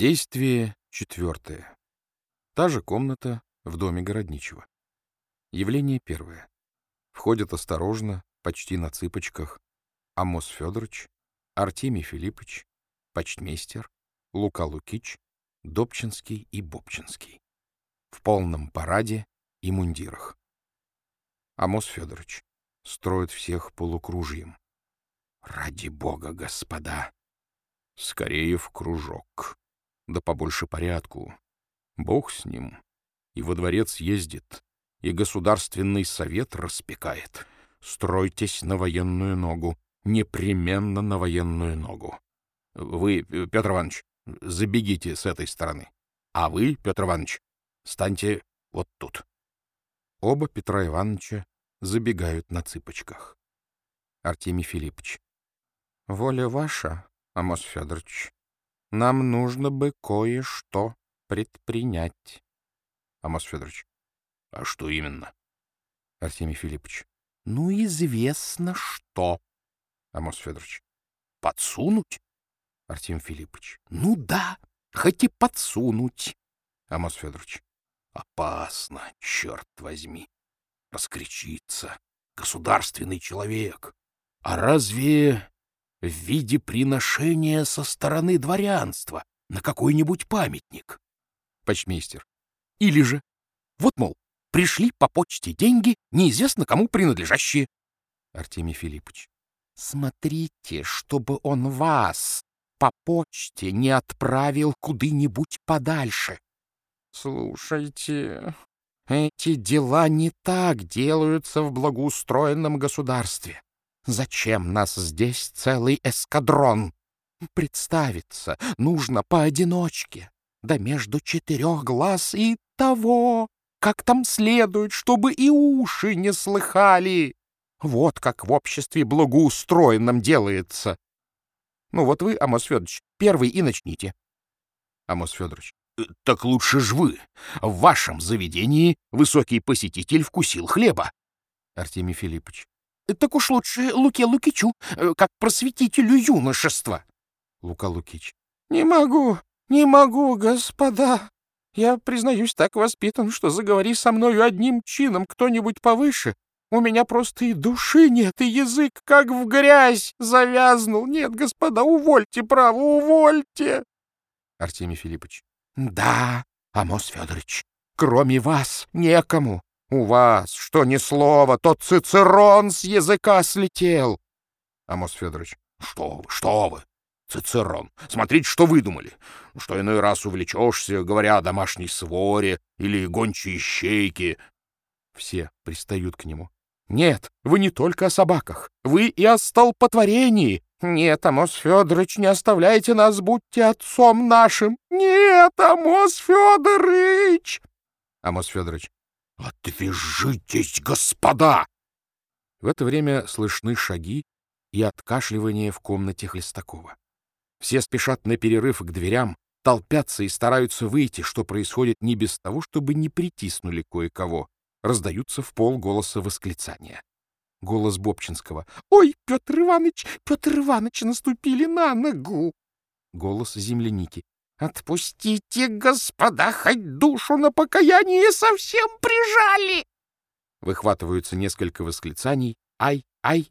Действие четвертое. Та же комната в доме Городничего. Явление первое. Входят осторожно, почти на цыпочках, Амос Федорович, Артемий Филиппович, почтмейстер, Лука Лукич, Добчинский и Бобчинский. В полном параде и мундирах. Амос Федорович строит всех полукружием. Ради бога, господа! Скорее в кружок да побольше порядку. Бог с ним. И во дворец ездит, и государственный совет распекает. Стройтесь на военную ногу, непременно на военную ногу. Вы, Петр Иванович, забегите с этой стороны. А вы, Петр Иванович, станьте вот тут. Оба Петра Ивановича забегают на цыпочках. Артемий Филиппович. Воля ваша, Амос Федорович. Нам нужно бы кое-что предпринять. Амос Федорович. А что именно? Артемий Филиппович. Ну, известно что. Амос Федорович. Подсунуть? Артемий Филиппович. Ну да, хоть и подсунуть. Амос Федорович. Опасно, черт возьми. Раскричится. Государственный человек. А разве в виде приношения со стороны дворянства на какой-нибудь памятник. Почмейстер. Или же, вот, мол, пришли по почте деньги, неизвестно кому принадлежащие. Артемий Филиппович. Смотрите, чтобы он вас по почте не отправил куда-нибудь подальше. Слушайте, эти дела не так делаются в благоустроенном государстве. Зачем нас здесь целый эскадрон? Представиться нужно поодиночке, да между четырех глаз и того, как там следует, чтобы и уши не слыхали. Вот как в обществе благоустроенном делается. Ну вот вы, Амос Федорович, первый и начните. Амос Федорович. «Э, так лучше ж вы. В вашем заведении высокий посетитель вкусил хлеба. Артемий Филиппович. Так уж лучше Луке Лукичу, э, как просветителю юношества. Лука Лукич. Не могу, не могу, господа. Я, признаюсь, так воспитан, что заговори со мною одним чином кто-нибудь повыше. У меня просто и души нет, и язык как в грязь завязнул. Нет, господа, увольте, право, увольте. Артемий Филиппович. Да, Амос Федорович, кроме вас некому. У вас, что ни слова, тот Цицерон с языка слетел. Амос Федорович. Что вы, что вы? Цицерон. Смотрите, что выдумали. Что иной раз увлечешься, говоря о домашней своре или гончей щейке. Все пристают к нему. Нет, вы не только о собаках. Вы и о столпотворении. Нет, Амос Федорович, не оставляйте нас, будьте отцом нашим. Нет, Амос Федорович! Амос Федорович. «Отвяжитесь, господа!» В это время слышны шаги и откашливание в комнате Хлестакова. Все спешат на перерыв к дверям, толпятся и стараются выйти, что происходит не без того, чтобы не притиснули кое-кого. Раздаются в пол голоса восклицания. Голос Бобчинского. «Ой, Петр Иванович, Петр Иванович, наступили на ногу!» Голос земляники. «Отпустите, господа, хоть душу на покаяние совсем прижали!» Выхватываются несколько восклицаний «Ай! Ай!».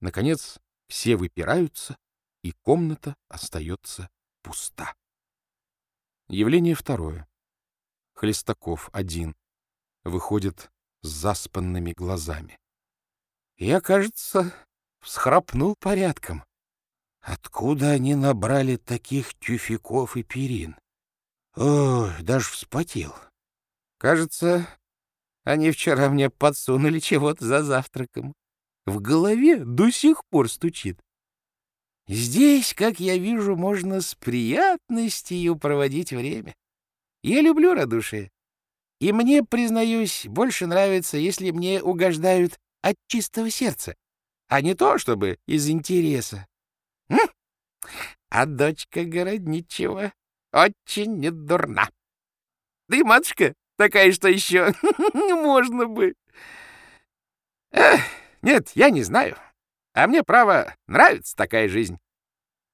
Наконец, все выпираются, и комната остается пуста. Явление второе. Хлестаков один. Выходит с заспанными глазами. Я, кажется, всхрапнул порядком. Откуда они набрали таких тюфяков и перин? Ой, даже вспотел. Кажется, они вчера мне подсунули чего-то за завтраком. В голове до сих пор стучит. Здесь, как я вижу, можно с приятностью проводить время. Я люблю радушие. И мне, признаюсь, больше нравится, если мне угождают от чистого сердца, а не то, чтобы из интереса. А дочка городничего очень недурна. Да и матушка такая, что еще можно бы. Эх, нет, я не знаю. А мне, право, нравится такая жизнь.